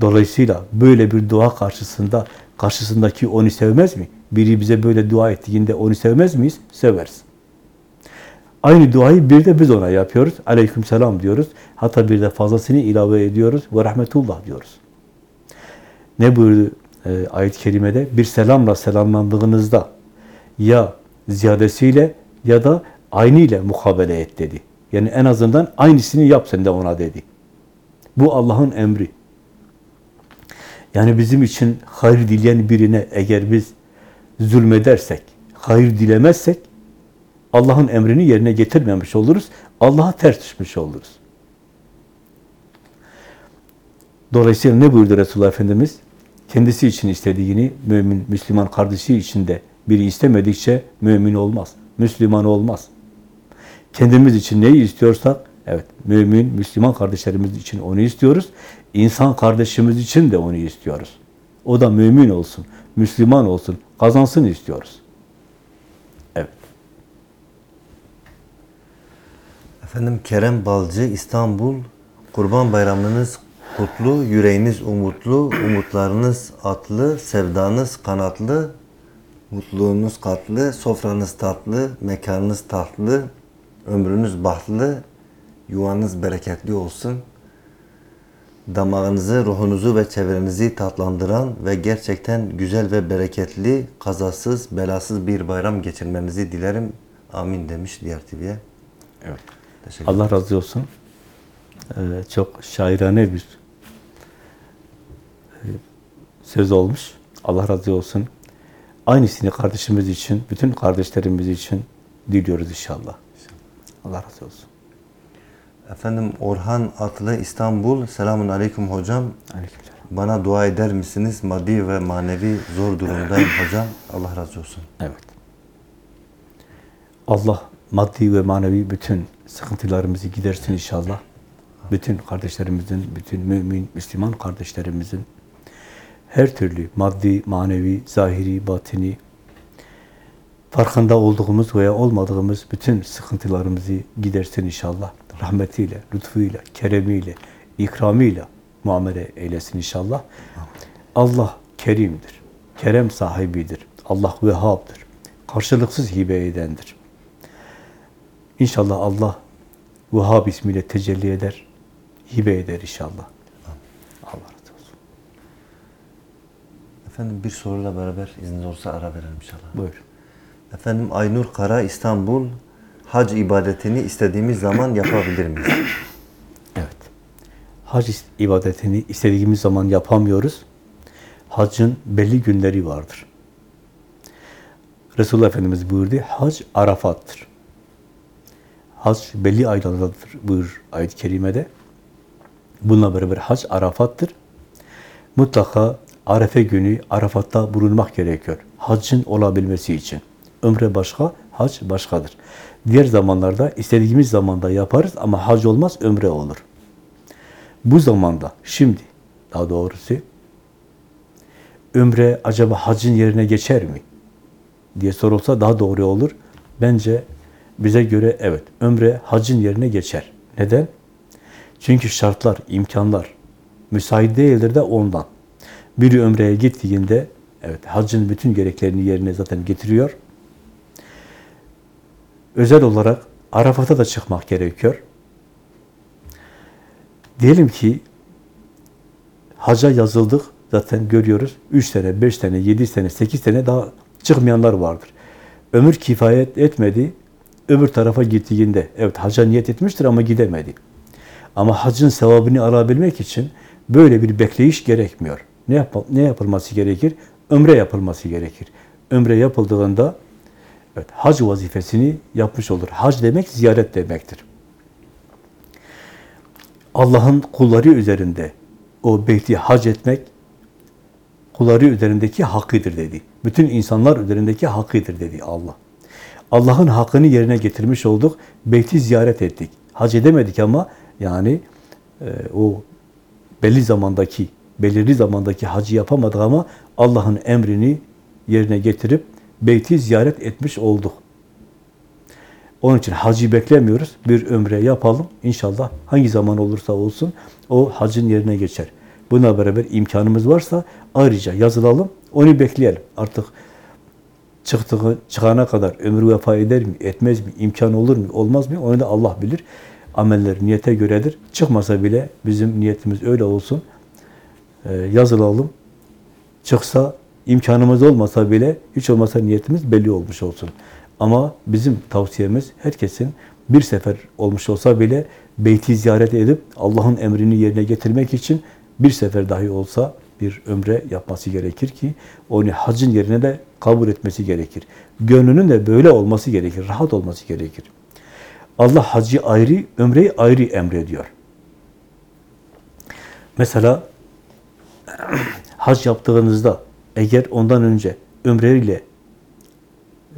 Dolayısıyla böyle bir dua karşısında, karşısındaki onu sevmez mi? Biri bize böyle dua ettiğinde onu sevmez miyiz? Severiz. Aynı duayı bir de biz ona yapıyoruz. Aleyküm selam diyoruz. Hatta bir de fazlasını ilave ediyoruz. Ve rahmetullah diyoruz. Ne buyurdu e, ayet-i kerimede? Bir selamla selamlandığınızda ya ziyadesiyle ya da aynı ile mukabele et dedi. Yani en azından aynısını yap sen de ona dedi. Bu Allah'ın emri. Yani bizim için hayır dileyen birine eğer biz zulmedersek, hayır dilemezsek Allah'ın emrini yerine getirmemiş oluruz. Allah'a ters düşmüş oluruz. Dolayısıyla ne buyurdu Resulullah Efendimiz? Kendisi için istediğini mümin, Müslüman kardeşi için de biri istemedikçe mümin olmaz. Müslüman olmaz. Kendimiz için neyi istiyorsak, evet mümin, Müslüman kardeşlerimiz için onu istiyoruz. İnsan kardeşimiz için de onu istiyoruz. O da mümin olsun, Müslüman olsun, kazansın istiyoruz. Efendim Kerem Balcı İstanbul Kurban Bayramınız kutlu, yüreğiniz umutlu, umutlarınız atlı, sevdanız kanatlı, mutluluğunuz katlı, sofranız tatlı, mekanınız tatlı, ömrünüz bahtlı, yuvanız bereketli olsun. Damağınızı, ruhunuzu ve çevrenizi tatlandıran ve gerçekten güzel ve bereketli, kazasız, belasız bir bayram geçirmenizi dilerim. Amin demiş diğer TV'ye. Evet. Teşekkür Allah razı olsun. Ee, çok şairane bir e, söz olmuş. Allah razı olsun. Aynısını kardeşimiz için, bütün kardeşlerimiz için diliyoruz inşallah. Allah razı olsun. Efendim Orhan Atlı İstanbul. Selamun Aleyküm hocam. Aleykümselam. Bana dua eder misiniz? Maddi ve manevi zor durumdayım hocam. Allah razı olsun. Evet. Allah maddi ve manevi bütün sıkıntılarımızı gidersin inşallah. Bütün kardeşlerimizin, bütün mümin, Müslüman kardeşlerimizin her türlü maddi, manevi, zahiri, batini farkında olduğumuz veya olmadığımız bütün sıkıntılarımızı gidersin inşallah. Rahmetiyle, lütfuyla, keremiyle, ikramıyla muamele eylesin inşallah. Allah kerimdir. Kerem sahibidir. Allah Vehhab'dır. Karşılıksız hibe edendir. İnşallah Allah Vehhab ismiyle tecelli eder, hibe eder inşallah. Allah razı olsun. Efendim bir soruyla beraber izniniz olsa ara verelim inşallah. Buyur. Efendim Aynur Kara İstanbul. Hac ibadetini istediğimiz zaman yapabilir miyiz? Evet. hac ibadetini istediğimiz zaman yapamıyoruz. Hacın belli günleri vardır. Resulullah Efendimiz buyurdu, hac Arafat'tır. Hac belli aylardadır buyur ayet-i kerimede. Bununla beraber hac Arafat'tır. Mutlaka Arefe günü Arafat'ta bulunmak gerekiyor. Haccın olabilmesi için. Ömre başka, hac başkadır. Diğer zamanlarda istediğimiz zamanda yaparız ama hac olmaz, ömre olur. Bu zamanda, şimdi daha doğrusu ömre acaba hacın yerine geçer mi? diye sorulsa daha doğru olur. Bence bize göre evet, ömre hacın yerine geçer. Neden? Çünkü şartlar, imkanlar müsait değildir de ondan. Biri ömreye gittiğinde evet hacın bütün gereklerini yerine zaten getiriyor. Özel olarak Arafat'a da çıkmak gerekiyor. Diyelim ki haca yazıldık zaten görüyoruz. 3 sene, 5 sene, 7 sene, 8 sene daha çıkmayanlar vardır. Ömür kifayet etmedi. Öbür tarafa gittiğinde evet haca niyet etmiştir ama gidemedi. Ama hacın sevabını alabilmek için böyle bir bekleyiş gerekmiyor. Ne, yap ne yapılması gerekir? Ömre yapılması gerekir. Ömre yapıldığında evet, hac vazifesini yapmış olur. Hac demek ziyaret demektir. Allah'ın kulları üzerinde o beyti hac etmek kulları üzerindeki hakkıdır dedi. Bütün insanlar üzerindeki hakkıdır dedi Allah. Allah'ın hakkını yerine getirmiş olduk. Beyti ziyaret ettik. Hac edemedik ama yani e, o belli zamandaki, belirli zamandaki hacı yapamadık ama Allah'ın emrini yerine getirip beyti ziyaret etmiş olduk. Onun için hacı beklemiyoruz. Bir ömre yapalım. İnşallah hangi zaman olursa olsun o hacın yerine geçer. Buna beraber imkanımız varsa ayrıca yazılalım. Onu bekleyelim. Artık çıktığı, çıkana kadar ömrü vefa eder mi, etmez mi, imkan olur mu, olmaz mı? Onu da Allah bilir. Ameller niyete göredir. Çıkmasa bile bizim niyetimiz öyle olsun. Ee, yazılalım. Çıksa, imkanımız olmasa bile, hiç olmasa niyetimiz belli olmuş olsun. Ama bizim tavsiyemiz herkesin bir sefer olmuş olsa bile beyti ziyaret edip Allah'ın emrini yerine getirmek için bir sefer dahi olsa bir ömre yapması gerekir ki onu hacın yerine de kabul etmesi gerekir. Gönlünün de böyle olması gerekir, rahat olması gerekir. Allah hacı ayrı, ömreyi ayrı emrediyor. Mesela hac yaptığınızda eğer ondan önce ömreyle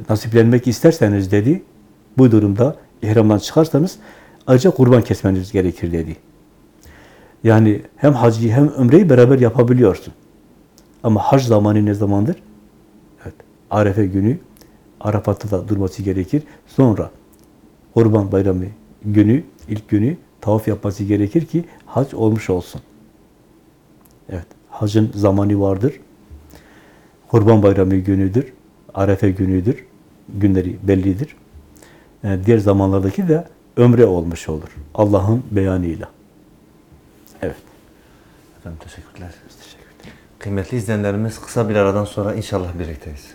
nasiplenmek isterseniz dedi, bu durumda ihramdan çıkarsanız ayrıca kurban kesmeniz gerekir dedi. Yani hem hacı hem ömreyi beraber yapabiliyorsun. Ama hac zamanı ne zamandır? Evet, Arefe günü Arafat'ta da durması gerekir. Sonra Kurban Bayramı günü, ilk günü tavaf yapması gerekir ki hac olmuş olsun. Evet, hacın zamanı vardır. Kurban Bayramı günüdür. Arefe günüdür. Günleri bellidir. Yani diğer zamanlardaki de ömre olmuş olur. Allah'ın beyanıyla. Efendim teşekkürler. Teşekkür ederim. Kıymetli izleyenlerimiz kısa bir aradan sonra inşallah birlikteyiz.